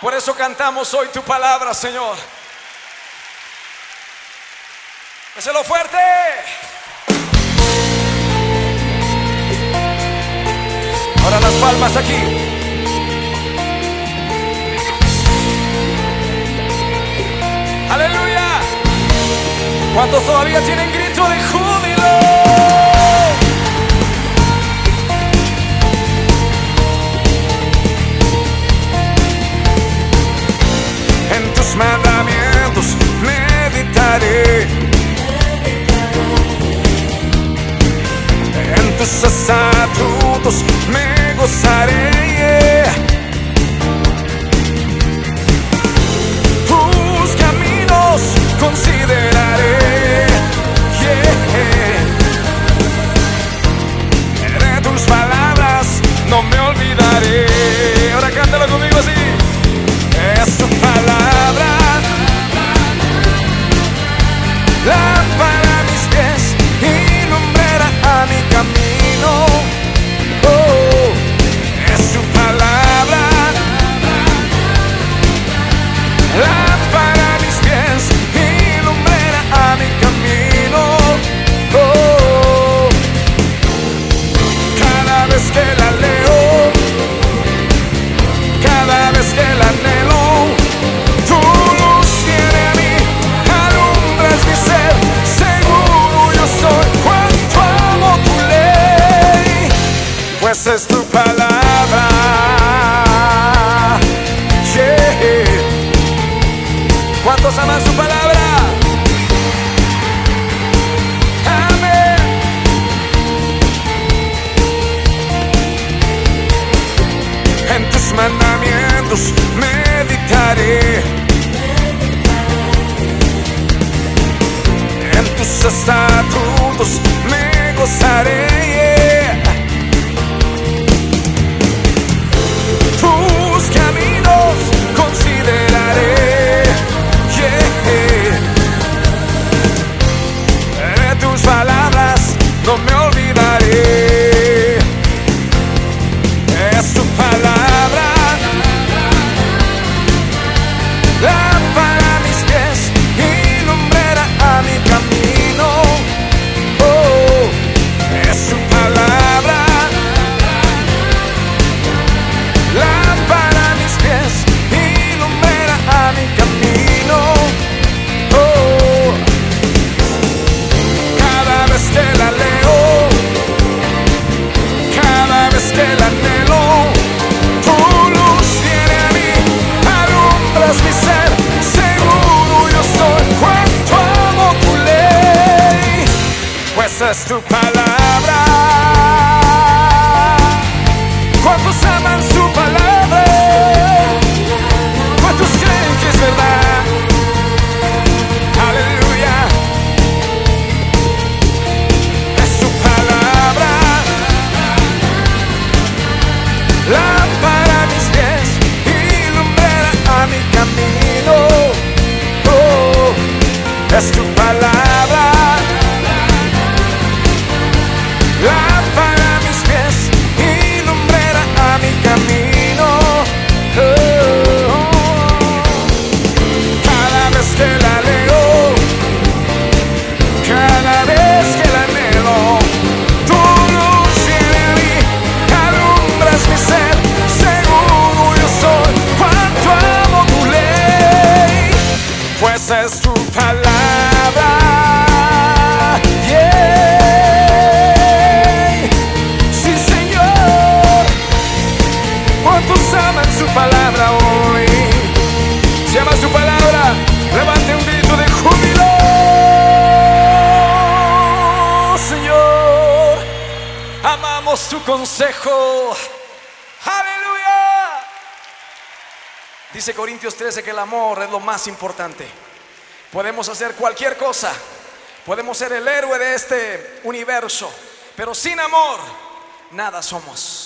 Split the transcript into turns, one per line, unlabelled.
Por eso cantamos hoy tu palabra, Señor. lo fuerte. Ahora las palmas aquí. Aleluya. ¿Cuántos todavía tienen grito de júbilo? Tus estatutos me gozaré. Pues es tu palabra. Yeah. ¿Cuántos aman su palabra? Amén. En tus mandamientos meditaré. Es tu palabra. ¿Cuántos aman su palabra? ¿Cuántos creen que es verdad? Aleluya. Es su palabra. Lámpara a mis pies y lumbrera a mi camino. Oh, es tu palabra. Tu consejo. Aleluya. Dice Corintios 13 que el amor es lo más importante. Podemos hacer cualquier cosa. Podemos ser el héroe de este universo. Pero sin amor, nada somos.